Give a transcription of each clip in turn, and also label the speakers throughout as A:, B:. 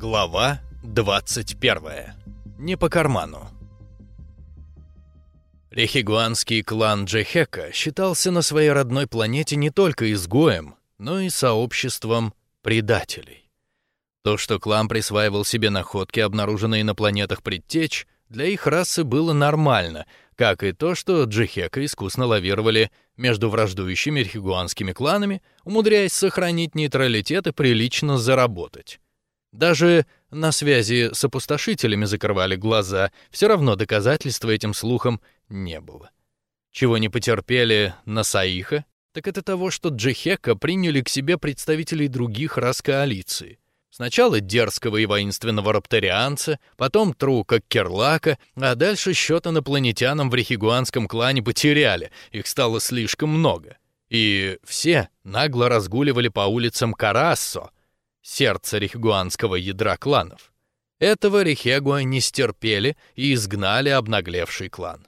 A: Глава 21. Не по карману. Рехигуанский клан Джехека считался на своей родной планете не только изгоем, но и сообществом предателей. То, что клан присваивал себе находки, обнаруженные на планетах предтеч, для их расы было нормально, как и то, что Джихека искусно лавировали между враждующими рхигуанскими кланами, умудряясь сохранить нейтралитет и прилично заработать. Даже на связи с опустошителями закрывали глаза, все равно доказательства этим слухам не было. Чего не потерпели на Саиха, так это того, что Джихека приняли к себе представителей других рас коалиции. Сначала дерзкого и воинственного рапторианца, потом трука Керлака, а дальше счет инопланетянам в рехигуанском клане потеряли, их стало слишком много. И все нагло разгуливали по улицам Карассо, сердца рехигуанского ядра кланов. Этого Рехегуа не стерпели и изгнали обнаглевший клан.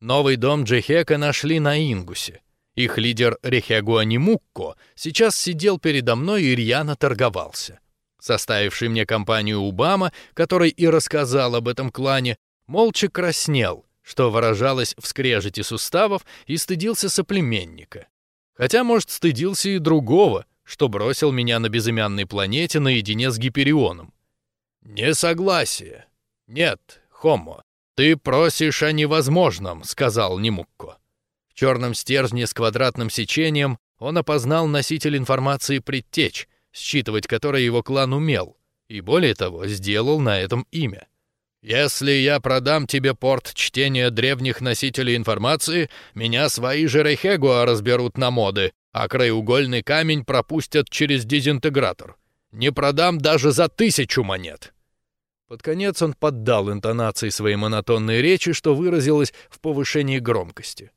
A: Новый дом Джехека нашли на Ингусе. Их лидер Рехегуа Нимукко сейчас сидел передо мной и рьяно торговался составивший мне компанию Убама, который и рассказал об этом клане, молча краснел, что выражалось в скрежете суставов, и стыдился соплеменника. Хотя, может, стыдился и другого, что бросил меня на безымянной планете наедине с Гиперионом. «Несогласие. Нет, Хомо, ты просишь о невозможном», — сказал Немукко. В черном стержне с квадратным сечением он опознал носитель информации предтеч, считывать которое его клан умел, и более того, сделал на этом имя. Если я продам тебе порт чтения древних носителей информации, меня свои же Рейхегуа разберут на моды, а краеугольный камень пропустят через дезинтегратор. Не продам даже за тысячу монет. Под конец он поддал интонации своей монотонной речи, что выразилось в повышении громкости.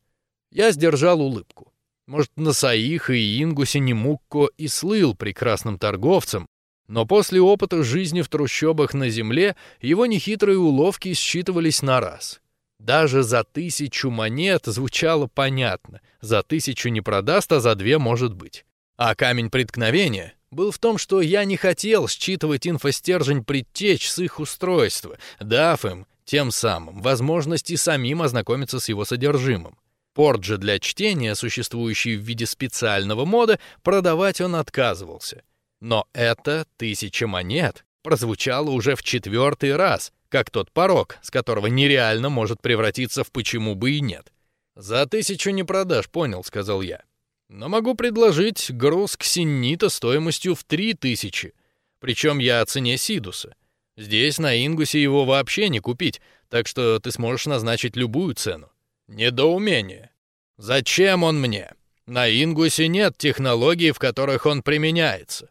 A: Я сдержал улыбку. Может, на Саих и Ингусе Немукко и слыл прекрасным торговцем, но после опыта жизни в трущобах на земле его нехитрые уловки считывались на раз. Даже за тысячу монет звучало понятно. За тысячу не продаст, а за две может быть. А камень преткновения был в том, что я не хотел считывать инфостержень предтеч с их устройства, дав им тем самым возможность и самим ознакомиться с его содержимым. Порт же для чтения, существующий в виде специального мода, продавать он отказывался. Но это тысяча монет прозвучало уже в четвертый раз, как тот порог, с которого нереально может превратиться в почему бы и нет. «За тысячу не продашь, понял», — сказал я. «Но могу предложить груз ксеннита стоимостью в три тысячи. Причем я о цене Сидуса. Здесь на Ингусе его вообще не купить, так что ты сможешь назначить любую цену. Недоумение. Зачем он мне? На Ингусе нет технологий, в которых он применяется.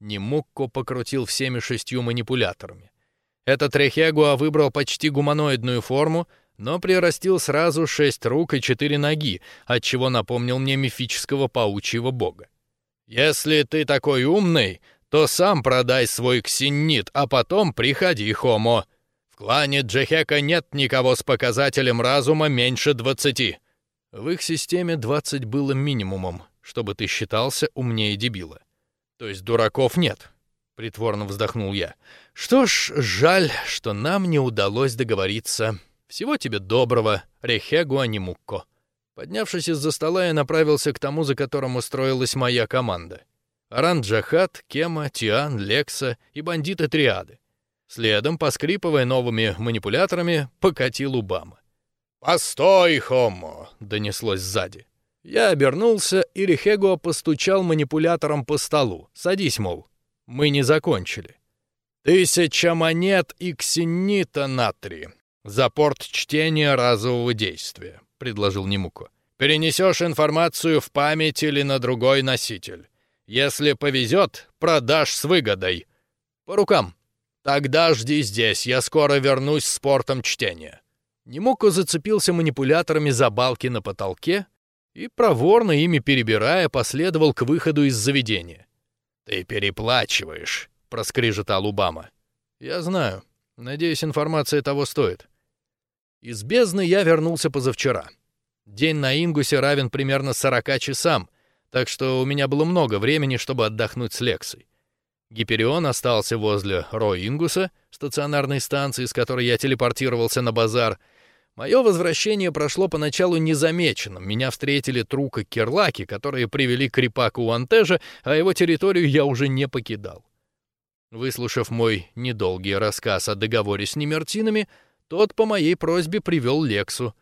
A: Немукко покрутил всеми шестью манипуляторами. Этот Рехегуа выбрал почти гуманоидную форму, но прирастил сразу шесть рук и четыре ноги, отчего напомнил мне мифического паучьего бога. «Если ты такой умный, то сам продай свой ксеннит, а потом приходи, Хомо. В клане Джехека нет никого с показателем разума меньше двадцати». В их системе двадцать было минимумом, чтобы ты считался умнее дебила. То есть дураков нет, притворно вздохнул я. Что ж, жаль, что нам не удалось договориться. Всего тебе доброго, Рехегу Анимукко. Поднявшись из-за стола, я направился к тому, за которым устроилась моя команда. Аран Джахат, Кема, Тиан, Лекса и бандиты Триады. Следом, поскрипывая новыми манипуляторами, покатил Убама. «Постой, Хомо!» — донеслось сзади. Я обернулся, и Рихего постучал манипулятором по столу. «Садись, мол. Мы не закончили». «Тысяча монет и ксенита натри. За порт чтения разового действия», — предложил Немуко. «Перенесешь информацию в память или на другой носитель. Если повезет, продашь с выгодой. По рукам. Тогда жди здесь, я скоро вернусь с портом чтения». Немуко зацепился манипуляторами за балки на потолке и, проворно ими перебирая, последовал к выходу из заведения. «Ты переплачиваешь», — проскрежетал Убама. «Я знаю. Надеюсь, информация того стоит». Из бездны я вернулся позавчера. День на Ингусе равен примерно 40 часам, так что у меня было много времени, чтобы отдохнуть с Лексой. Гиперион остался возле Роингуса, стационарной станции, с которой я телепортировался на базар. Мое возвращение прошло поначалу незамеченным. Меня встретили Трука Кирлаки, которые привели к Рипаку Уантежа, а его территорию я уже не покидал. Выслушав мой недолгий рассказ о договоре с Немертинами, тот по моей просьбе привел Лексу.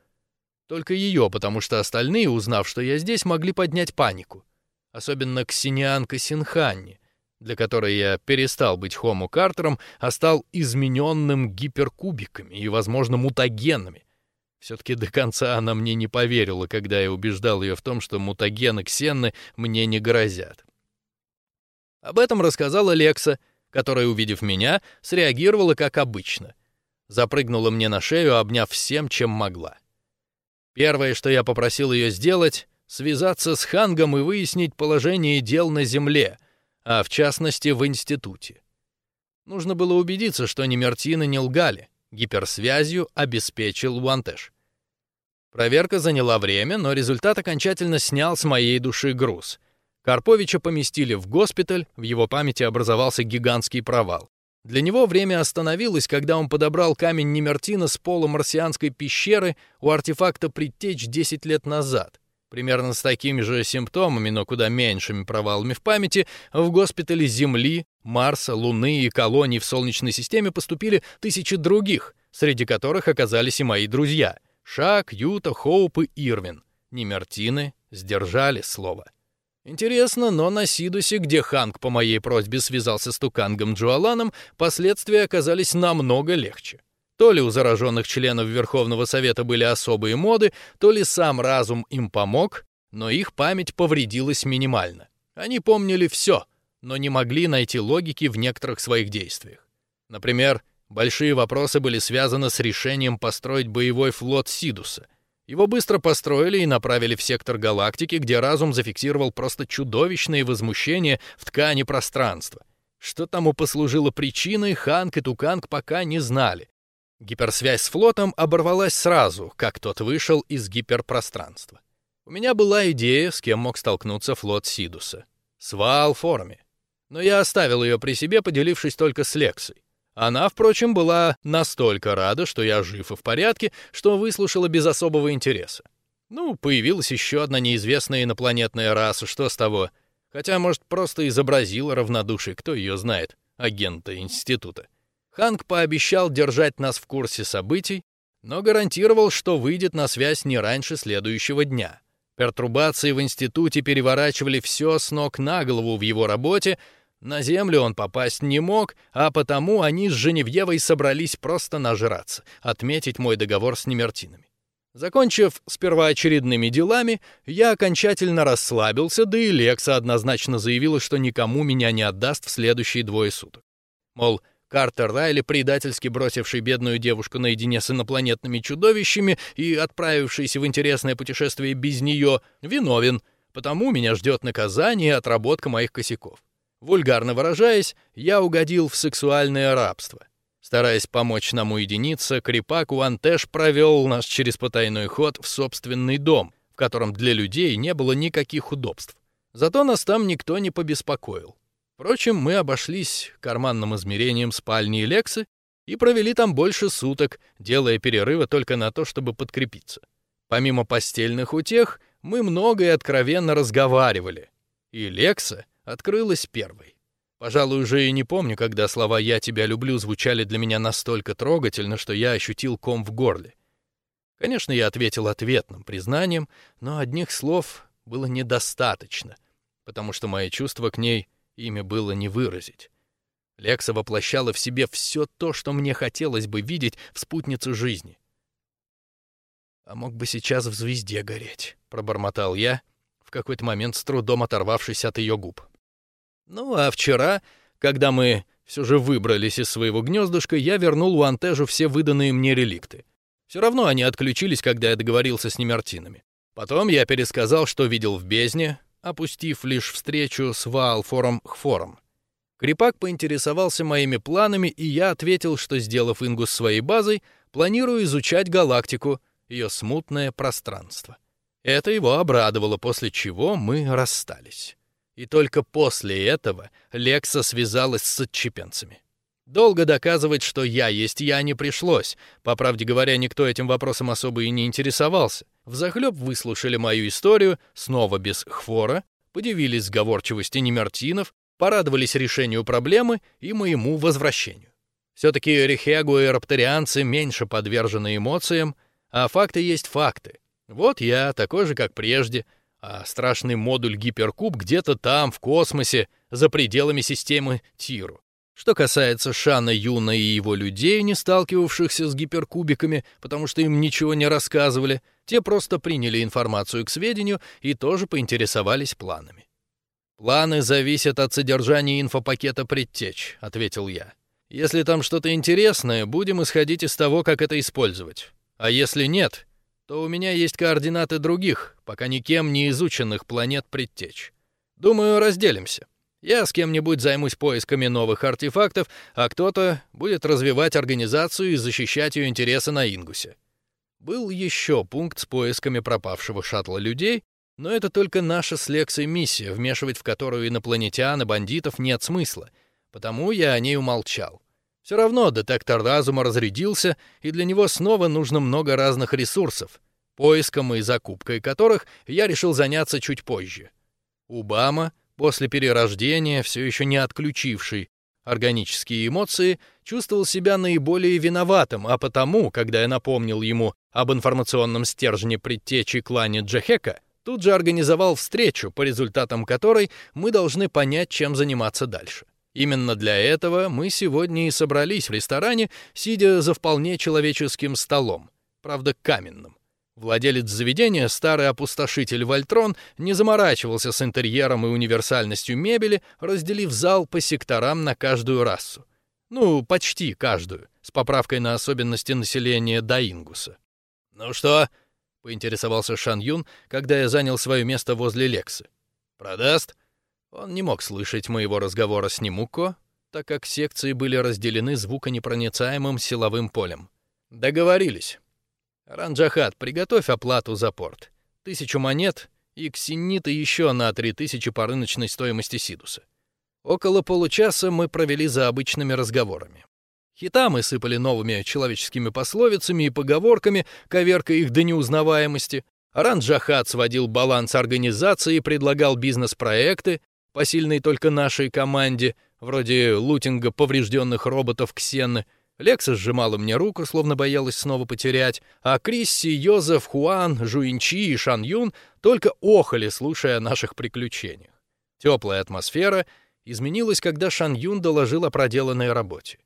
A: Только ее, потому что остальные, узнав, что я здесь, могли поднять панику. Особенно Ксенианка Синханни, для которой я перестал быть Хому Картером, а стал измененным гиперкубиками и, возможно, мутагенами. Все-таки до конца она мне не поверила, когда я убеждал ее в том, что мутагены Ксенны мне не грозят. Об этом рассказала Лекса, которая, увидев меня, среагировала как обычно. Запрыгнула мне на шею, обняв всем, чем могла. Первое, что я попросил ее сделать, связаться с Хангом и выяснить положение дел на Земле, а в частности в институте. Нужно было убедиться, что Немертины не лгали. Гиперсвязью обеспечил Уантеш. Проверка заняла время, но результат окончательно снял с моей души груз. Карповича поместили в госпиталь, в его памяти образовался гигантский провал. Для него время остановилось, когда он подобрал камень Немертина с пола марсианской пещеры у артефакта Предтеч 10 лет назад. Примерно с такими же симптомами, но куда меньшими провалами в памяти, в госпитале Земли, Марса, Луны и колоний в Солнечной системе поступили тысячи других, среди которых оказались и мои друзья — Шак, Юта, Хоуп и Ирвин. Немертины сдержали слово. Интересно, но на Сидусе, где Ханг по моей просьбе связался с Тукангом Джуаланом, последствия оказались намного легче. То ли у зараженных членов Верховного Совета были особые моды, то ли сам разум им помог, но их память повредилась минимально. Они помнили все, но не могли найти логики в некоторых своих действиях. Например, большие вопросы были связаны с решением построить боевой флот Сидуса. Его быстро построили и направили в сектор галактики, где разум зафиксировал просто чудовищные возмущения в ткани пространства. Что тому послужило причиной, Ханк и Туканг пока не знали, Гиперсвязь с флотом оборвалась сразу, как тот вышел из гиперпространства. У меня была идея, с кем мог столкнуться флот Сидуса. С Ваалформи. Но я оставил ее при себе, поделившись только с Лексой. Она, впрочем, была настолько рада, что я жив и в порядке, что выслушала без особого интереса. Ну, появилась еще одна неизвестная инопланетная раса, что с того? Хотя, может, просто изобразила равнодушие, кто ее знает, агента института. Ханк пообещал держать нас в курсе событий, но гарантировал, что выйдет на связь не раньше следующего дня. Пертурбации в институте переворачивали все с ног на голову в его работе, на землю он попасть не мог, а потому они с Женевьевой собрались просто нажраться, отметить мой договор с Немертинами. Закончив с первоочередными делами, я окончательно расслабился, да и Лекса однозначно заявила, что никому меня не отдаст в следующие двое суток. Мол, Картер Райли, предательски бросивший бедную девушку наедине с инопланетными чудовищами и отправившийся в интересное путешествие без нее, виновен, потому меня ждет наказание и отработка моих косяков. Вульгарно выражаясь, я угодил в сексуальное рабство. Стараясь помочь нам уединиться, Крипак Уантеш провел нас через потайной ход в собственный дом, в котором для людей не было никаких удобств. Зато нас там никто не побеспокоил. Впрочем, мы обошлись карманным измерением спальни Лексы и провели там больше суток, делая перерывы только на то, чтобы подкрепиться. Помимо постельных утех, мы много и откровенно разговаривали, и Лекса открылась первой. Пожалуй, уже и не помню, когда слова «я тебя люблю» звучали для меня настолько трогательно, что я ощутил ком в горле. Конечно, я ответил ответным признанием, но одних слов было недостаточно, потому что мои чувства к ней Имя было не выразить. Лекса воплощала в себе все то, что мне хотелось бы видеть в спутнице жизни. «А мог бы сейчас в звезде гореть», — пробормотал я, в какой-то момент с трудом оторвавшись от ее губ. Ну, а вчера, когда мы все же выбрались из своего гнездышка, я вернул у Антежу все выданные мне реликты. Все равно они отключились, когда я договорился с Немертинами. Потом я пересказал, что видел в бездне, опустив лишь встречу с Ваалфором Хфором. Крипак поинтересовался моими планами, и я ответил, что, сделав Ингус своей базой, планирую изучать галактику, ее смутное пространство. Это его обрадовало, после чего мы расстались. И только после этого Лекса связалась с отчепенцами. Долго доказывать, что я есть я, не пришлось. По правде говоря, никто этим вопросом особо и не интересовался. Взахлеб выслушали мою историю, снова без хвора, подивились сговорчивости немертинов, порадовались решению проблемы и моему возвращению. Все-таки рехегу и рапторианцы меньше подвержены эмоциям, а факты есть факты. Вот я, такой же, как прежде, а страшный модуль Гиперкуб где-то там, в космосе, за пределами системы Тиру. Что касается Шана Юна и его людей, не сталкивавшихся с гиперкубиками, потому что им ничего не рассказывали, те просто приняли информацию к сведению и тоже поинтересовались планами. «Планы зависят от содержания инфопакета предтеч», — ответил я. «Если там что-то интересное, будем исходить из того, как это использовать. А если нет, то у меня есть координаты других, пока никем не изученных планет предтеч. Думаю, разделимся. Я с кем-нибудь займусь поисками новых артефактов, а кто-то будет развивать организацию и защищать ее интересы на Ингусе. Был еще пункт с поисками пропавшего шаттла людей, но это только наша с Лексой миссия, вмешивать в которую инопланетян и бандитов нет смысла, потому я о ней умолчал. Все равно детектор разума разрядился, и для него снова нужно много разных ресурсов, поиском и закупкой которых я решил заняться чуть позже. Убама после перерождения, все еще не отключивший органические эмоции, чувствовал себя наиболее виноватым, а потому, когда я напомнил ему об информационном стержне предтечи клане Джехека, тут же организовал встречу, по результатам которой мы должны понять, чем заниматься дальше. Именно для этого мы сегодня и собрались в ресторане, сидя за вполне человеческим столом, правда каменным. Владелец заведения, старый опустошитель Вольтрон, не заморачивался с интерьером и универсальностью мебели, разделив зал по секторам на каждую расу. Ну, почти каждую, с поправкой на особенности населения Даингуса. «Ну что?» — поинтересовался Шан Юн, когда я занял свое место возле Лексы. «Продаст?» Он не мог слышать моего разговора с Немуко, так как секции были разделены звуконепроницаемым силовым полем. «Договорились. Ранджахат, приготовь оплату за порт. Тысячу монет и ксенита еще на три тысячи по рыночной стоимости Сидуса. Около получаса мы провели за обычными разговорами. Хита мы сыпали новыми человеческими пословицами и поговорками, коверкая их до неузнаваемости. Ранджахат сводил баланс организации предлагал бизнес-проекты, посильные только нашей команде, вроде лутинга поврежденных роботов Ксены — Лекса сжимала мне руку, словно боялась снова потерять, а Крисси, Йозеф, Хуан, Жуинчи и Шан Юн только охали, слушая о наших приключениях. Теплая атмосфера изменилась, когда Шан Юн доложил о проделанной работе.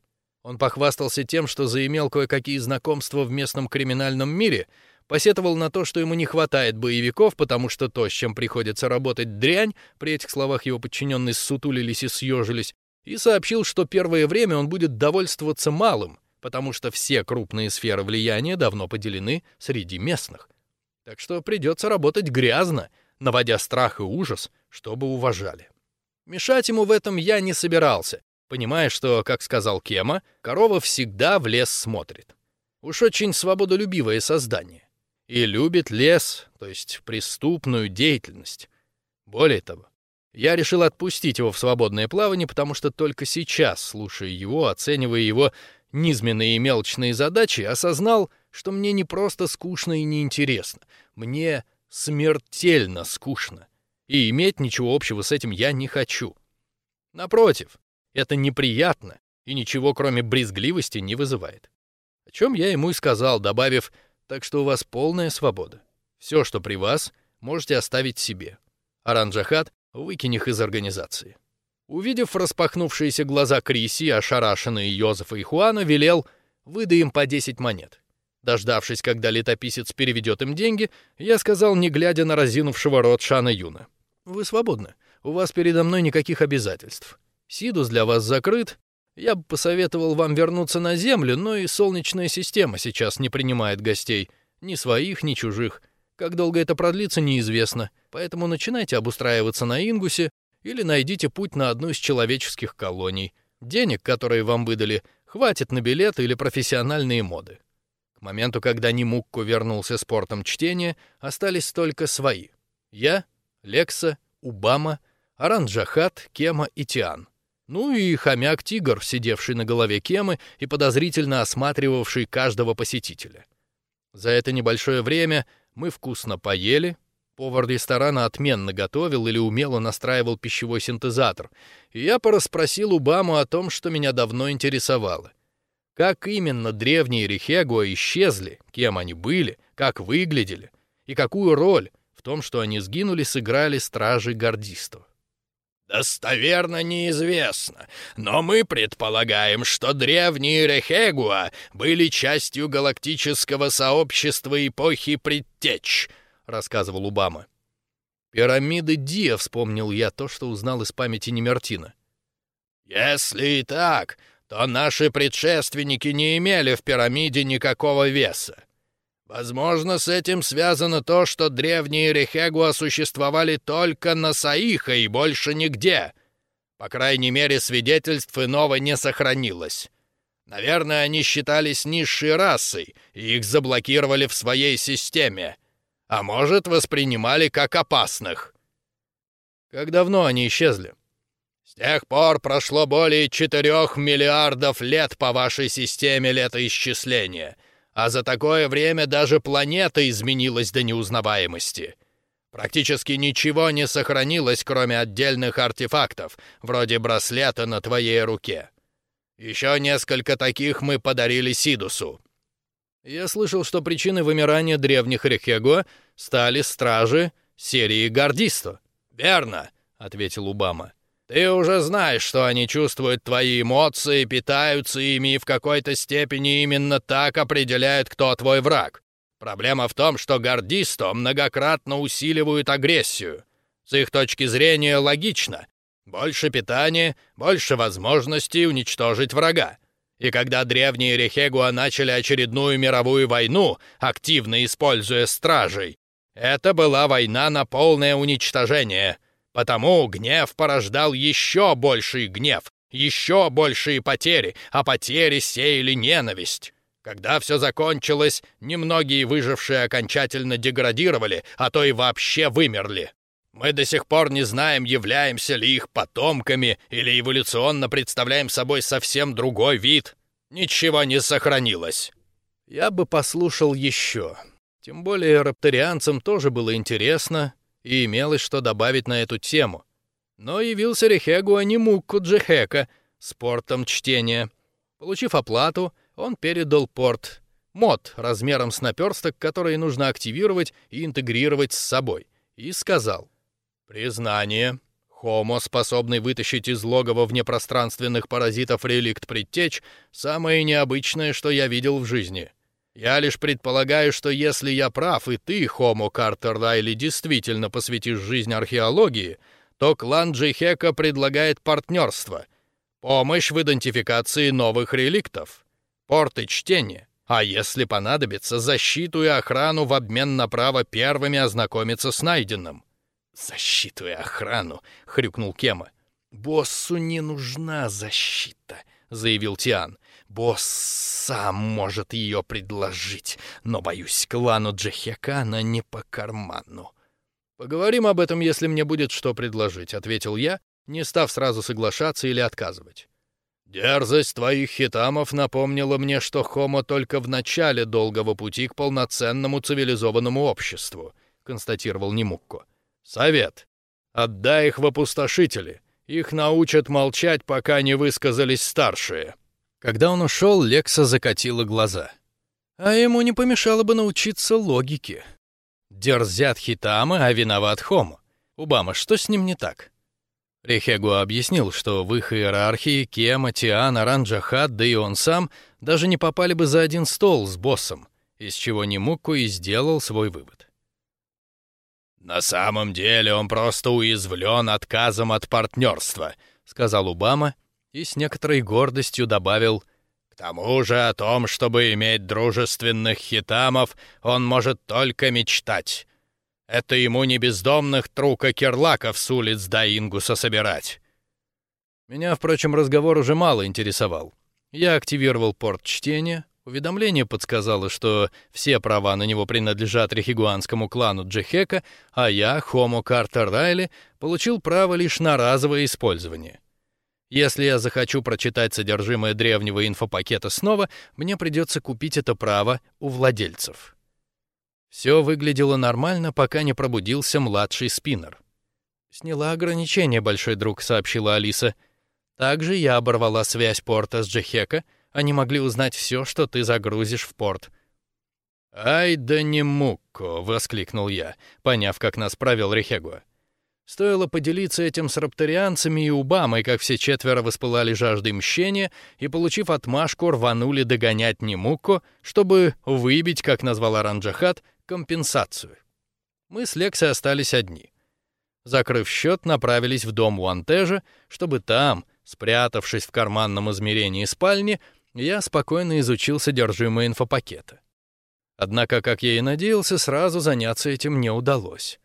A: Он похвастался тем, что заимел кое-какие знакомства в местном криминальном мире, посетовал на то, что ему не хватает боевиков, потому что то, с чем приходится работать дрянь, при этих словах его подчиненные ссутулились и съежились, и сообщил, что первое время он будет довольствоваться малым, потому что все крупные сферы влияния давно поделены среди местных. Так что придется работать грязно, наводя страх и ужас, чтобы уважали. Мешать ему в этом я не собирался, понимая, что, как сказал Кема, корова всегда в лес смотрит. Уж очень свободолюбивое создание. И любит лес, то есть преступную деятельность. Более того, я решил отпустить его в свободное плавание, потому что только сейчас, слушая его, оценивая его низменные и мелочные задачи, осознал, что мне не просто скучно и неинтересно, мне смертельно скучно, и иметь ничего общего с этим я не хочу. Напротив, это неприятно и ничего кроме брезгливости не вызывает. О чем я ему и сказал, добавив, так что у вас полная свобода. Все, что при вас, можете оставить себе. Аранджахат Выкинь их из организации. Увидев распахнувшиеся глаза Криси, ошарашенные Йозефа и Хуана, велел «выдай им по 10 монет». Дождавшись, когда летописец переведет им деньги, я сказал, не глядя на разинувшего рот Шана Юна. «Вы свободны. У вас передо мной никаких обязательств. Сидус для вас закрыт. Я бы посоветовал вам вернуться на Землю, но и Солнечная система сейчас не принимает гостей. Ни своих, ни чужих. Как долго это продлится, неизвестно, поэтому начинайте обустраиваться на Ингусе или найдите путь на одну из человеческих колоний. Денег, которые вам выдали, хватит на билеты или профессиональные моды. К моменту, когда Немукко вернулся с портом чтения, остались только свои. Я, Лекса, Убама, Аранджахат, Кема и Тиан. Ну и хомяк-тигр, сидевший на голове Кемы и подозрительно осматривавший каждого посетителя. За это небольшое время мы вкусно поели, повар ресторана отменно готовил или умело настраивал пищевой синтезатор, и я порасспросил Убаму о том, что меня давно интересовало. Как именно древние Рихегуа исчезли, кем они были, как выглядели, и какую роль в том, что они сгинули, сыграли стражи гордистов.
B: Достоверно неизвестно, но мы предполагаем, что древние Рехегуа были частью галактического сообщества эпохи Предтеч, рассказывал Убама.
A: Пирамиды Диа, вспомнил я то, что узнал из памяти Немертина.
B: Если и так, то наши предшественники не имели в пирамиде никакого веса. Возможно, с этим связано то, что древние Рехегуа существовали только на Саиха и больше нигде. По крайней мере, свидетельств иного не сохранилось. Наверное, они считались низшей расой, и их заблокировали в своей системе. А может, воспринимали как опасных.
A: Как давно они исчезли?
B: С тех пор прошло более четырех миллиардов лет по вашей системе летоисчисления — а за такое время даже планета изменилась до неузнаваемости. Практически ничего не сохранилось, кроме отдельных артефактов, вроде браслета на твоей руке. Еще несколько таких мы подарили Сидусу.
A: Я слышал, что причиной вымирания древних Рехего стали стражи серии Гордиста.
B: «Верно», — ответил Убама. Ты уже знаешь, что они чувствуют твои эмоции, питаются ими и в какой-то степени именно так определяют, кто твой враг. Проблема в том, что гордисто многократно усиливают агрессию. С их точки зрения логично. Больше питания, больше возможностей уничтожить врага. И когда древние Рехегуа начали очередную мировую войну, активно используя стражей, это была война на полное уничтожение — Потому гнев порождал еще больший гнев, еще большие потери, а потери сеяли ненависть. Когда все закончилось, немногие выжившие окончательно деградировали, а то и вообще вымерли. Мы до сих пор не знаем, являемся ли их потомками или эволюционно представляем собой совсем другой вид. Ничего не сохранилось.
A: Я бы послушал еще. Тем более рапторианцам тоже было интересно, и имелось что добавить на эту тему. Но явился Рехегу Анимукку Джехека с портом чтения. Получив оплату, он передал порт мод размером с наперсток, который нужно активировать и интегрировать с собой, и сказал «Признание». Хомо, способный вытащить из логова внепространственных паразитов реликт предтеч, самое необычное, что я видел в жизни. Я лишь предполагаю, что если я прав, и ты, Хомо Картер Райли, действительно посвятишь жизнь археологии, то клан Джейхека предлагает партнерство, помощь в идентификации новых реликтов, порты чтения, а если понадобится, защиту и охрану в обмен на право первыми ознакомиться с найденным.
B: «Защиту и охрану!» — хрюкнул Кема.
A: «Боссу не нужна защита», — заявил Тиан. Босс сам может ее предложить, но, боюсь, клану Джехекана не по карману. «Поговорим об этом, если мне будет что предложить», — ответил я, не став сразу соглашаться или отказывать. «Дерзость твоих хитамов напомнила мне, что Хомо только в начале долгого пути к полноценному цивилизованному обществу», — констатировал Немукко. «Совет. Отдай их в опустошители. Их научат молчать, пока не высказались старшие». Когда он ушел, Лекса закатила глаза. А ему не помешало бы научиться логике. Дерзят хитамы, а виноват Хомо. Убама, что с ним не так? Рехегу объяснил, что в их иерархии Кема, Тиан, Аранджахат, да и он сам даже не попали бы за один стол с боссом, из чего Немукку и сделал свой вывод.
B: «На самом деле он просто уязвлен отказом от партнерства», — сказал Убама и с некоторой гордостью добавил «К тому же о том, чтобы иметь дружественных хитамов, он может только мечтать. Это ему не бездомных трука кирлаков с улиц Даингуса собирать».
A: Меня, впрочем, разговор уже мало интересовал. Я активировал порт чтения, Уведомление подсказало, что все права на него принадлежат рехигуанскому клану Джехека, а я, Хомо Картер Райли, получил право лишь на разовое использование. Если я захочу прочитать содержимое древнего инфопакета снова, мне придется купить это право у владельцев. Все выглядело нормально, пока не пробудился младший спиннер. «Сняла ограничение, большой друг», — сообщила Алиса. «Также я оборвала связь порта с Джехека, они могли узнать все, что ты загрузишь в порт. «Ай да не мукко!» — воскликнул я, поняв, как нас правил Рехегуа. Стоило поделиться этим с рапторианцами и Убамой, как все четверо воспылали жаждой мщения и, получив отмашку, рванули догонять Немуко, чтобы выбить, как назвал Аранджахат, компенсацию. Мы с Лекси остались одни. Закрыв счет, направились в дом Уантежа, чтобы там, спрятавшись в карманном измерении спальни, я спокойно изучил содержимое инфопакета. Однако, как я и надеялся, сразу заняться этим не удалось.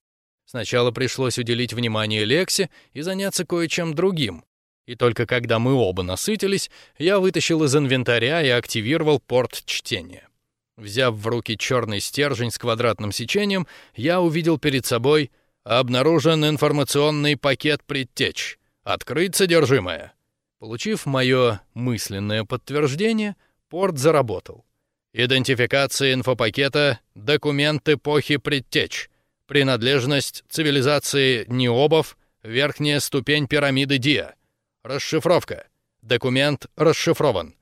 A: Сначала пришлось уделить внимание Лексе и заняться кое-чем другим. И только когда мы оба насытились, я вытащил из инвентаря и активировал порт чтения. Взяв в руки черный стержень с квадратным сечением, я увидел перед собой «Обнаружен информационный пакет предтеч. Открыть содержимое». Получив мое мысленное подтверждение, порт заработал. Идентификация инфопакета «Документ эпохи предтеч». Принадлежность цивилизации Необов, верхняя ступень пирамиды Диа. Расшифровка. Документ расшифрован.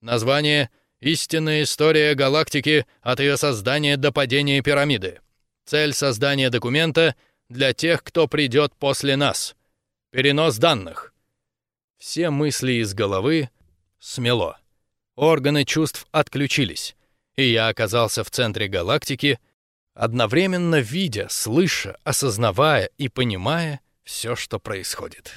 A: Название «Истинная история галактики от ее создания до падения пирамиды». Цель создания документа для тех, кто придет после нас. Перенос данных. Все мысли из головы смело. Органы чувств отключились, и я оказался в центре галактики, одновременно видя, слыша, осознавая и понимая все, что происходит.